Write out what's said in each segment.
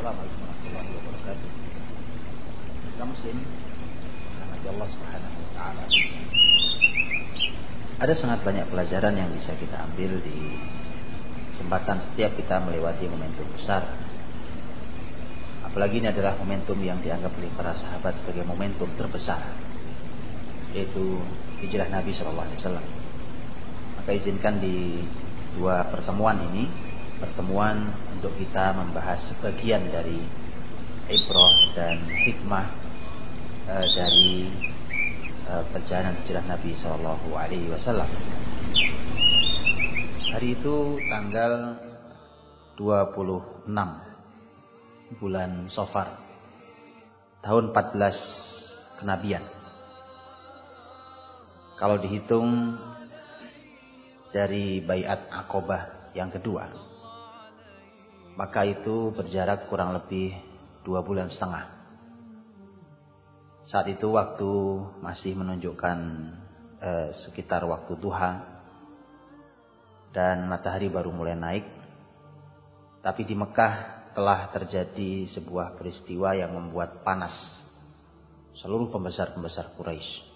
Assalamualaikum warahmatullahi wabarakatuh. Kita muslim, rahmati Allah Subhanahu wa taala. Ada sangat banyak pelajaran yang bisa kita ambil di kesempatan setiap kita melewati momentum besar. Apalagi ini adalah momentum yang dianggap oleh para sahabat sebagai momentum terbesar, yaitu hijrah Nabi Shallallahu Alaihi Wasallam. Maka izinkan di dua pertemuan ini pertemuan untuk kita membahas sebagian dari ibrah dan hikmah uh, dari uh, perjalanan hijrah Nabi Shallallahu Alaihi Wasallam. Hari itu tanggal 26 bulan Sofar tahun 14 kenabian. Kalau dihitung dari bayat akobah yang kedua maka itu berjarak kurang lebih dua bulan setengah. Saat itu waktu masih menunjukkan eh, sekitar waktu duha dan matahari baru mulai naik. Tapi di Mekah telah terjadi sebuah peristiwa yang membuat panas seluruh pembesar-pembesar Quraisy.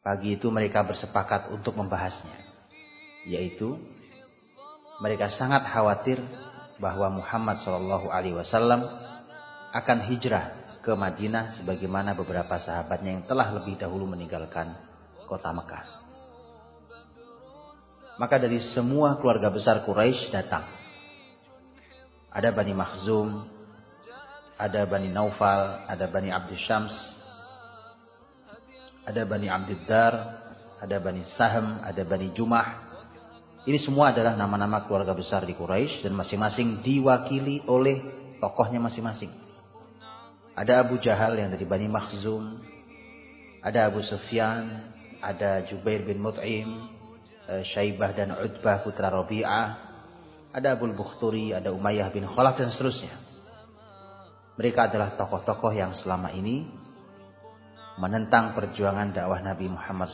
Pagi itu mereka bersepakat untuk membahasnya, yaitu mereka sangat khawatir bahwa Muhammad Shallallahu Alaihi Wasallam akan hijrah ke Madinah sebagaimana beberapa sahabatnya yang telah lebih dahulu meninggalkan kota Mekah. Maka dari semua keluarga besar Quraisy datang. Ada Bani Makhzum, ada Bani Naufal, ada Bani Abdul Syams, ada Bani Abdul Dar, ada Bani Sahm, ada Bani Jumah, ini semua adalah nama-nama keluarga besar di Quraisy dan masing-masing diwakili oleh tokohnya masing-masing. Ada Abu Jahal yang dari Bani Makhzum, ada Abu Sufyan, ada Jubair bin Mut'im, eh, Syaibah dan Utbah putra Rabi'ah, ada Abu Bukhturi, ada Umayyah bin Khalaf dan seterusnya. Mereka adalah tokoh-tokoh yang selama ini menentang perjuangan dakwah Nabi Muhammad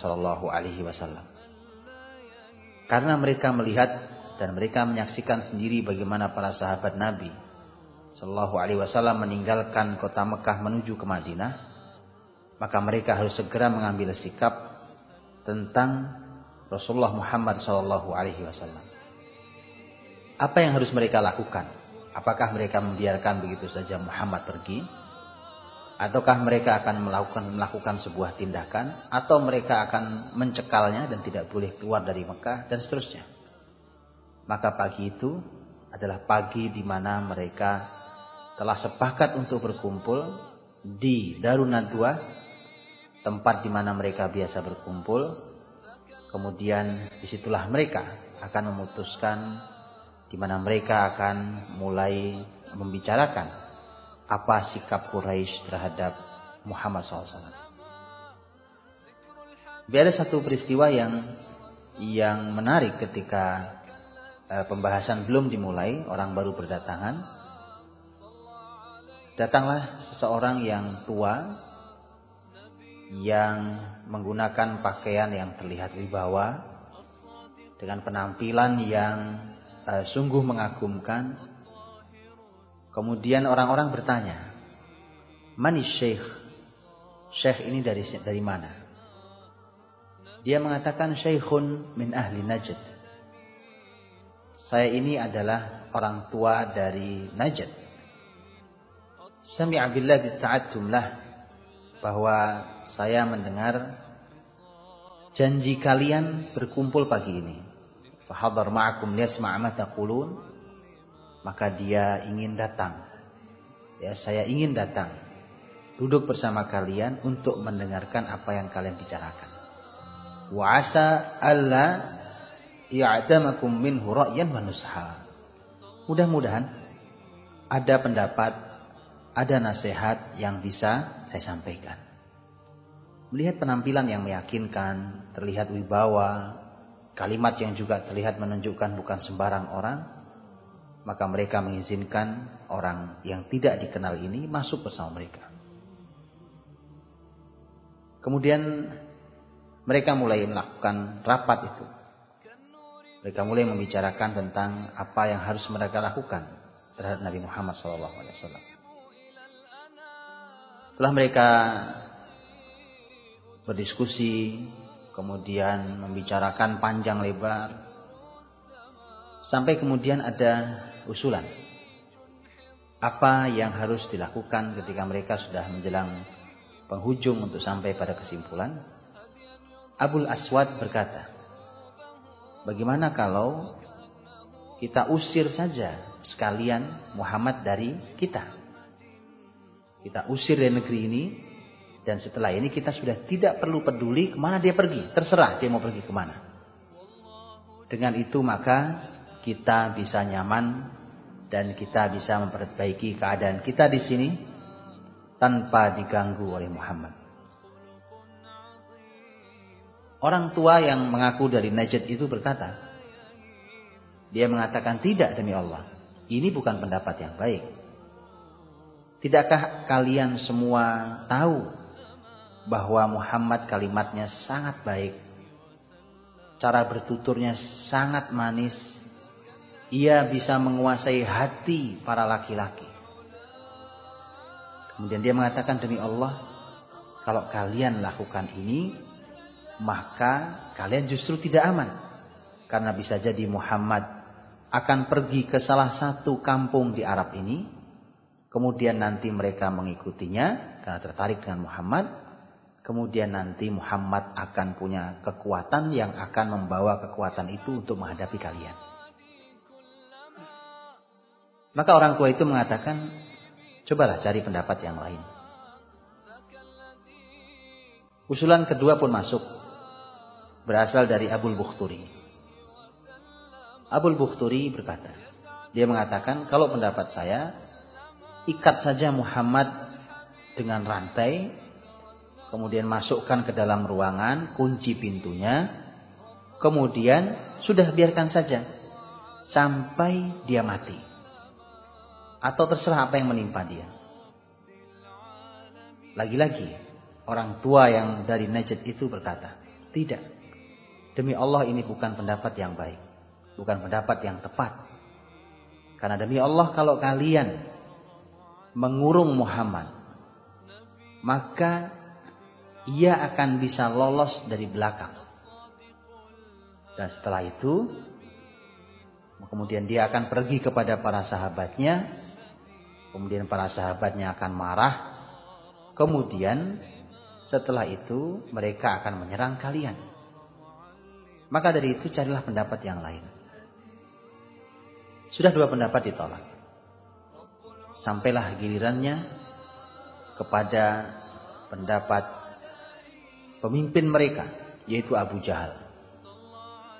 wasallam. Karena mereka melihat dan mereka menyaksikan sendiri bagaimana para sahabat Nabi Shallallahu Alaihi Wasallam meninggalkan kota Mekah menuju ke Madinah, maka mereka harus segera mengambil sikap tentang Rasulullah Muhammad Shallallahu Alaihi Wasallam. Apa yang harus mereka lakukan? Apakah mereka membiarkan begitu saja Muhammad pergi? Ataukah mereka akan melakukan melakukan sebuah tindakan atau mereka akan mencekalnya dan tidak boleh keluar dari Mekah dan seterusnya. Maka pagi itu adalah pagi di mana mereka telah sepakat untuk berkumpul di Darun Nadwa, tempat di mana mereka biasa berkumpul. Kemudian di situlah mereka akan memutuskan di mana mereka akan mulai membicarakan apa sikap Quraisy terhadap Muhammad SAW. Ada satu peristiwa yang yang menarik ketika uh, pembahasan belum dimulai, orang baru berdatangan. Datanglah seseorang yang tua yang menggunakan pakaian yang terlihat wibawa dengan penampilan yang uh, sungguh mengagumkan Kemudian orang-orang bertanya, Mani Syekh? Syekh ini dari dari mana? Dia mengatakan Syekhun min ahli Najd. Saya ini adalah orang tua dari Najd. Sami'a billah ta'attum bahwa saya mendengar janji kalian berkumpul pagi ini. Fahadar ma'akum liyasma' ma taqulun maka dia ingin datang. Ya, saya ingin datang. Duduk bersama kalian untuk mendengarkan apa yang kalian bicarakan. Wa asa alla minhu ra'yan wa nusha. Mudah-mudahan ada pendapat, ada nasihat yang bisa saya sampaikan. Melihat penampilan yang meyakinkan, terlihat wibawa, kalimat yang juga terlihat menunjukkan bukan sembarang orang, maka mereka mengizinkan orang yang tidak dikenal ini masuk bersama mereka. Kemudian mereka mulai melakukan rapat itu. Mereka mulai membicarakan tentang apa yang harus mereka lakukan terhadap Nabi Muhammad SAW. Setelah mereka berdiskusi, kemudian membicarakan panjang lebar, sampai kemudian ada usulan. Apa yang harus dilakukan ketika mereka sudah menjelang penghujung untuk sampai pada kesimpulan? Abul Aswad berkata, bagaimana kalau kita usir saja sekalian Muhammad dari kita? Kita usir dari negeri ini. Dan setelah ini kita sudah tidak perlu peduli ke mana dia pergi. Terserah dia mau pergi ke mana. Dengan itu maka kita bisa nyaman dan kita bisa memperbaiki keadaan kita di sini tanpa diganggu oleh Muhammad. Orang tua yang mengaku dari Najd itu berkata, dia mengatakan tidak demi Allah. Ini bukan pendapat yang baik. Tidakkah kalian semua tahu bahwa Muhammad kalimatnya sangat baik. Cara bertuturnya sangat manis. Ia bisa menguasai hati para laki-laki. Kemudian dia mengatakan demi Allah, kalau kalian lakukan ini, maka kalian justru tidak aman. Karena bisa jadi Muhammad akan pergi ke salah satu kampung di Arab ini Kemudian nanti mereka mengikutinya karena tertarik dengan Muhammad. Kemudian nanti Muhammad akan punya kekuatan yang akan membawa kekuatan itu untuk menghadapi kalian. Maka orang tua itu mengatakan, cobalah cari pendapat yang lain. Usulan kedua pun masuk. Berasal dari Abul Bukhturi. Abul Bukhturi berkata, dia mengatakan, kalau pendapat saya, ikat saja Muhammad dengan rantai, kemudian masukkan ke dalam ruangan, kunci pintunya, kemudian sudah biarkan saja sampai dia mati. Atau terserah apa yang menimpa dia. Lagi-lagi, orang tua yang dari Najd itu berkata, tidak. Demi Allah ini bukan pendapat yang baik. Bukan pendapat yang tepat. Karena demi Allah kalau kalian mengurung Muhammad, maka ia akan bisa lolos dari belakang. Dan setelah itu, kemudian dia akan pergi kepada para sahabatnya, kemudian para sahabatnya akan marah, kemudian setelah itu mereka akan menyerang kalian. Maka dari itu carilah pendapat yang lain. Sudah dua pendapat ditolak sampailah gilirannya kepada pendapat pemimpin mereka yaitu Abu Jahal.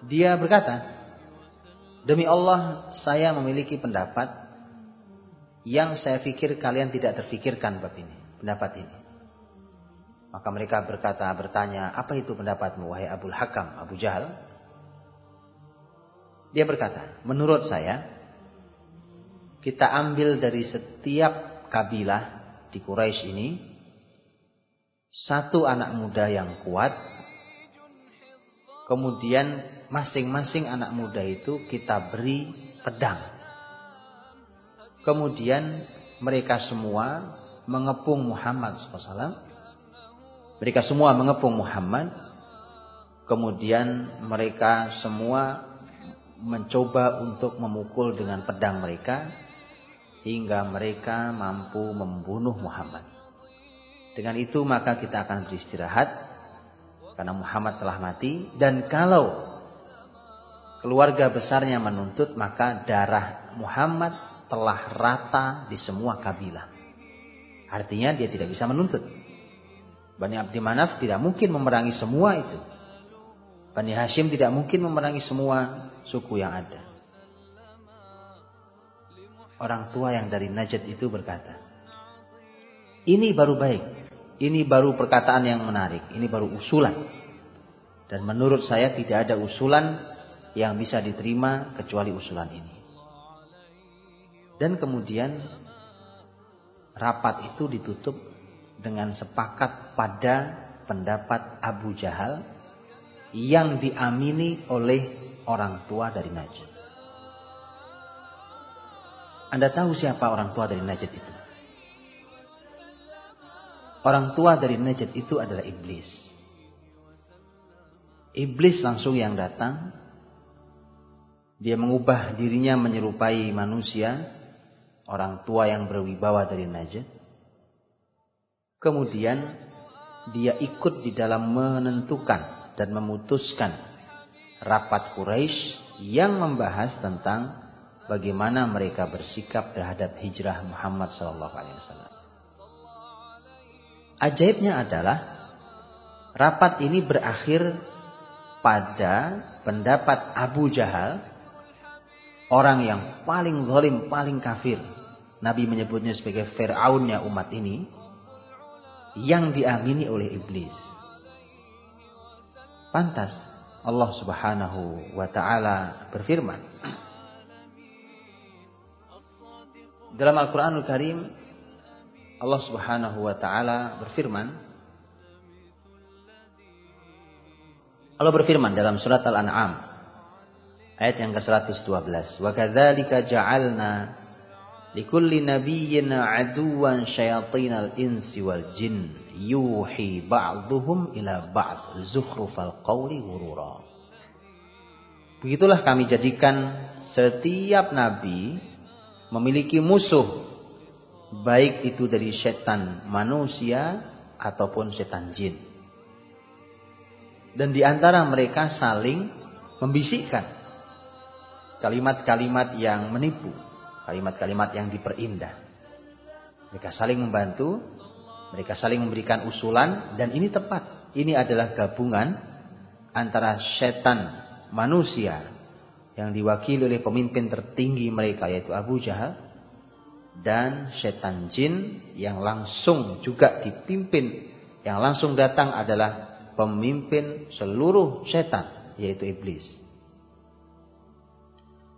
Dia berkata, "Demi Allah, saya memiliki pendapat yang saya pikir kalian tidak terfikirkan bab ini, pendapat ini." Maka mereka berkata, bertanya, "Apa itu pendapatmu wahai Abu Hakam, Abu Jahal?" Dia berkata, "Menurut saya, kita ambil dari setiap kabilah di Quraisy ini satu anak muda yang kuat kemudian masing-masing anak muda itu kita beri pedang kemudian mereka semua mengepung Muhammad SAW mereka semua mengepung Muhammad. Kemudian mereka semua mencoba untuk memukul dengan pedang mereka hingga mereka mampu membunuh Muhammad. Dengan itu maka kita akan beristirahat karena Muhammad telah mati. Dan kalau keluarga besarnya menuntut maka darah Muhammad telah rata di semua kabilah. Artinya dia tidak bisa menuntut. Bani Abdi Manaf tidak mungkin memerangi semua itu. Bani Hashim tidak mungkin memerangi semua suku yang ada. Orang tua yang dari Najd itu berkata, ini baru baik. Ini baru perkataan yang menarik. Ini baru usulan. Dan menurut saya tidak ada usulan yang bisa diterima kecuali usulan ini. Dan kemudian rapat itu ditutup dengan sepakat pada pendapat Abu Jahal yang diamini oleh orang tua dari Najd. Anda tahu siapa orang tua dari Najd itu? Orang tua dari Najd itu adalah iblis. Iblis langsung yang datang. Dia mengubah dirinya menyerupai manusia. Orang tua yang berwibawa dari Najd. Kemudian dia ikut di dalam menentukan dan memutuskan rapat Quraisy yang membahas tentang bagaimana mereka bersikap terhadap hijrah Muhammad sallallahu alaihi wasallam. Ajaibnya adalah rapat ini berakhir pada pendapat Abu Jahal, orang yang paling zalim, paling kafir. Nabi menyebutnya sebagai Fir'aunnya umat ini, yang diamini oleh iblis. Pantas Allah Subhanahu wa taala berfirman, Dalam Al-Quranul Karim Allah Subhanahu wa taala berfirman Allah berfirman dalam surat Al-An'am ayat yang ke-112 wa kadzalika ja'alna likulli nabiyyin aduwan syayatinal insi wal jin yuhi ba'dhum ila ba'd. Zukhrufal qawli ghurura. Begitulah kami jadikan setiap nabi memiliki musuh. Baik itu dari setan manusia ataupun setan jin. Dan di antara mereka saling membisikkan. Kalimat-kalimat yang menipu, kalimat-kalimat yang diperindah. Mereka saling membantu, mereka saling memberikan usulan dan ini tepat. Ini adalah gabungan antara setan manusia yang diwakili oleh pemimpin tertinggi mereka yaitu Abu Jahal dan setan jin yang langsung juga dipimpin yang langsung datang adalah pemimpin seluruh setan yaitu iblis.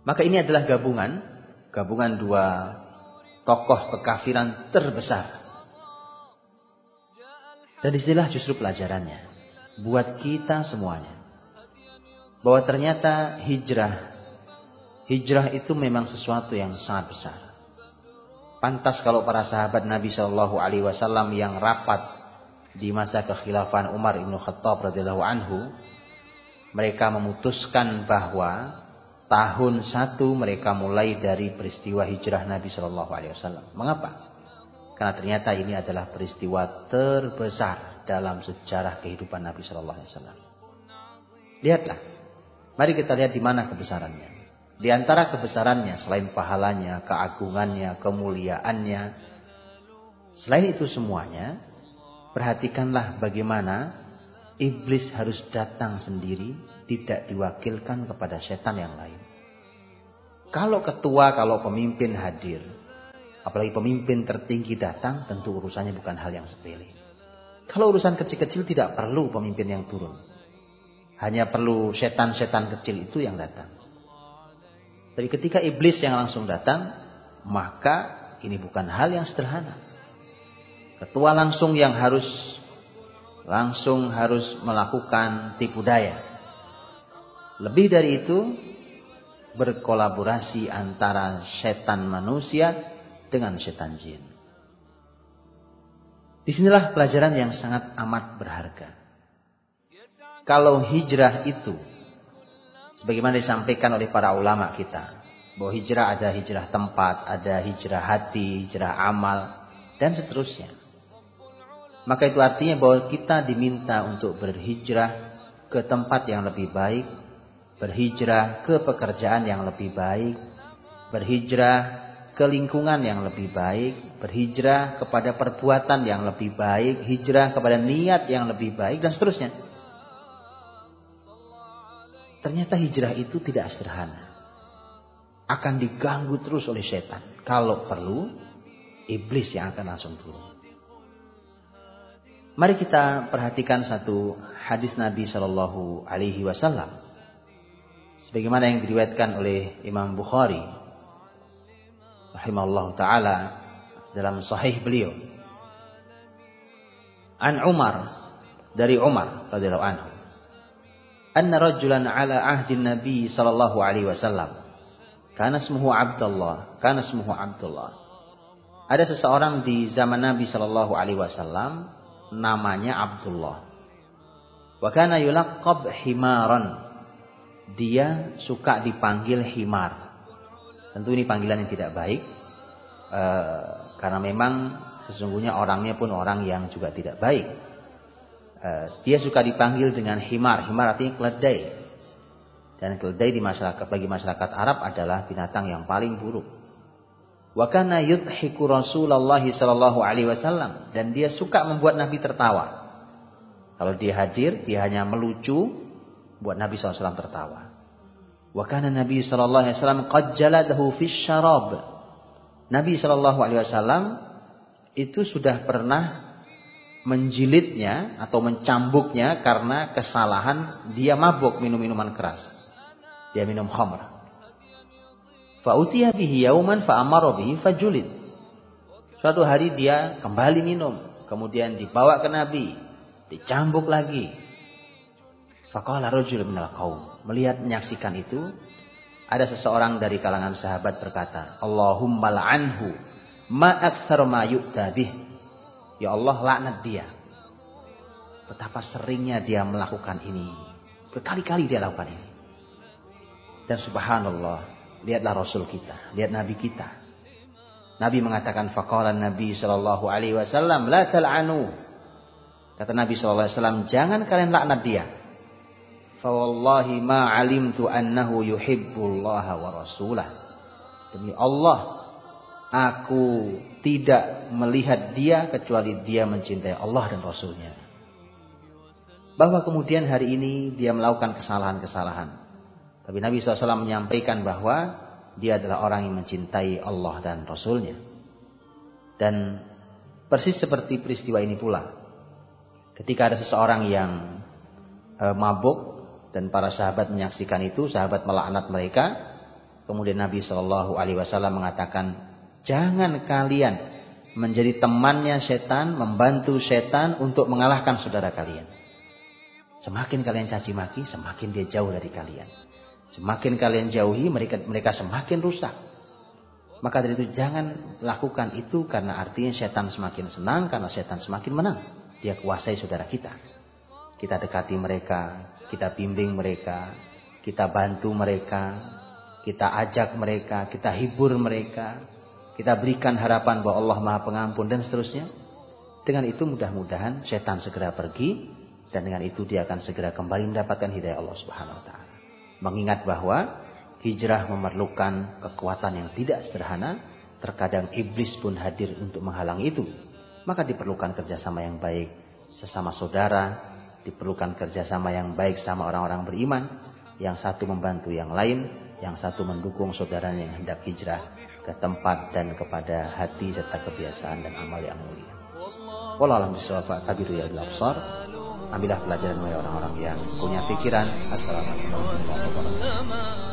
Maka ini adalah gabungan gabungan dua tokoh kekafiran terbesar. Dan di sinilah justru pelajarannya buat kita semuanya bahwa ternyata hijrah hijrah itu memang sesuatu yang sangat besar. Pantas kalau para sahabat Nabi Shallallahu Alaihi Wasallam yang rapat di masa kekhilafan Umar ibn Khattab radhiyallahu anhu, mereka memutuskan bahwa tahun satu mereka mulai dari peristiwa hijrah Nabi Shallallahu Alaihi Wasallam. Mengapa? Karena ternyata ini adalah peristiwa terbesar dalam sejarah kehidupan Nabi Shallallahu Alaihi Wasallam. Lihatlah, Mari kita lihat di mana kebesarannya. Di antara kebesarannya, selain pahalanya, keagungannya, kemuliaannya, selain itu semuanya, perhatikanlah bagaimana iblis harus datang sendiri, tidak diwakilkan kepada setan yang lain. Kalau ketua, kalau pemimpin hadir, apalagi pemimpin tertinggi datang, tentu urusannya bukan hal yang sepele. Kalau urusan kecil-kecil tidak perlu pemimpin yang turun. Hanya perlu setan-setan kecil itu yang datang. Tapi ketika iblis yang langsung datang, maka ini bukan hal yang sederhana. Ketua langsung yang harus langsung harus melakukan tipu daya. Lebih dari itu, berkolaborasi antara setan manusia dengan setan jin. Di sinilah pelajaran yang sangat amat berharga kalau hijrah itu sebagaimana disampaikan oleh para ulama kita bahwa hijrah ada hijrah tempat, ada hijrah hati, hijrah amal dan seterusnya. Maka itu artinya bahwa kita diminta untuk berhijrah ke tempat yang lebih baik, berhijrah ke pekerjaan yang lebih baik, berhijrah ke lingkungan yang lebih baik, berhijrah kepada perbuatan yang lebih baik, hijrah kepada niat yang lebih baik dan seterusnya. Ternyata hijrah itu tidak sederhana. Akan diganggu terus oleh setan. Kalau perlu, iblis yang akan langsung turun. Mari kita perhatikan satu hadis Nabi Shallallahu Alaihi Wasallam, sebagaimana yang diriwayatkan oleh Imam Bukhari, rahimahullah taala dalam Sahih beliau. An Umar dari Umar radhiyallahu anhu anna rajulan ala ahdi Nabi sallallahu alaihi wasallam Karena semuhu Abdullah, karena semuhu Abdullah. Ada seseorang di zaman Nabi Shallallahu Alaihi Wasallam namanya Abdullah. Wa kana yulaqqab himaran. Dia suka dipanggil himar. Tentu ini panggilan yang tidak baik. E, karena memang sesungguhnya orangnya pun orang yang juga tidak baik. E, dia suka dipanggil dengan himar. Himar artinya keledai. Dan keledai di masyarakat bagi masyarakat Arab adalah binatang yang paling buruk. Wa kana yudhiku Rasulullah sallallahu alaihi wasallam dan dia suka membuat Nabi tertawa. Kalau dia hadir, dia hanya melucu buat Nabi SAW tertawa. Wa kana Nabi sallallahu alaihi wasallam qad jaladahu fi syarab. Nabi sallallahu alaihi wasallam itu sudah pernah menjilidnya atau mencambuknya karena kesalahan dia mabuk minum minuman keras. Dia minum khamr. Fa'utiya bihi yauman fa'amara bihi fajulid. Suatu hari dia kembali minum, kemudian dibawa ke Nabi, Dicambuk lagi. Faqala rajul minal qaum. Melihat menyaksikan itu, ada seseorang dari kalangan sahabat berkata, Allahumma la'anhu ma aktsar ma yu'tabih. Ya Allah laknat dia. Betapa seringnya dia melakukan ini. Berkali-kali dia lakukan ini. Dan subhanallah, lihatlah Rasul kita, lihat Nabi kita. Nabi mengatakan faqala Nabi sallallahu alaihi wasallam la tal'anu Kata Nabi SAW, jangan kalian laknat dia. Fawallahi ma alimtu annahu yuhibbullaha wa rasulah. Demi Allah, aku tidak melihat dia kecuali dia mencintai Allah dan Rasulnya. Bahwa kemudian hari ini dia melakukan kesalahan-kesalahan. Tapi Nabi SAW menyampaikan bahwa dia adalah orang yang mencintai Allah dan Rasulnya. Dan persis seperti peristiwa ini pula. Ketika ada seseorang yang e, mabuk dan para sahabat menyaksikan itu, sahabat melaknat mereka. Kemudian Nabi Shallallahu Alaihi Wasallam mengatakan, jangan kalian menjadi temannya setan, membantu setan untuk mengalahkan saudara kalian. Semakin kalian caci maki, semakin dia jauh dari kalian. Semakin kalian jauhi, mereka mereka semakin rusak. Maka dari itu jangan lakukan itu karena artinya setan semakin senang karena setan semakin menang. Dia kuasai saudara kita. Kita dekati mereka, kita bimbing mereka, kita bantu mereka, kita ajak mereka, kita hibur mereka, kita berikan harapan bahwa Allah Maha Pengampun dan seterusnya. Dengan itu mudah-mudahan setan segera pergi dan dengan itu dia akan segera kembali mendapatkan hidayah Allah Subhanahu wa taala. Mengingat bahwa hijrah memerlukan kekuatan yang tidak sederhana, terkadang iblis pun hadir untuk menghalangi itu maka diperlukan kerjasama yang baik sesama saudara, diperlukan kerjasama yang baik sama orang-orang beriman, yang satu membantu yang lain, yang satu mendukung saudaranya yang hendak hijrah ke tempat dan kepada hati serta kebiasaan dan amal yang mulia. Wallahualam bisawab kabiru ya absar. Ambillah pelajaran oleh orang-orang yang punya pikiran. Assalamualaikum warahmatullahi wabarakatuh.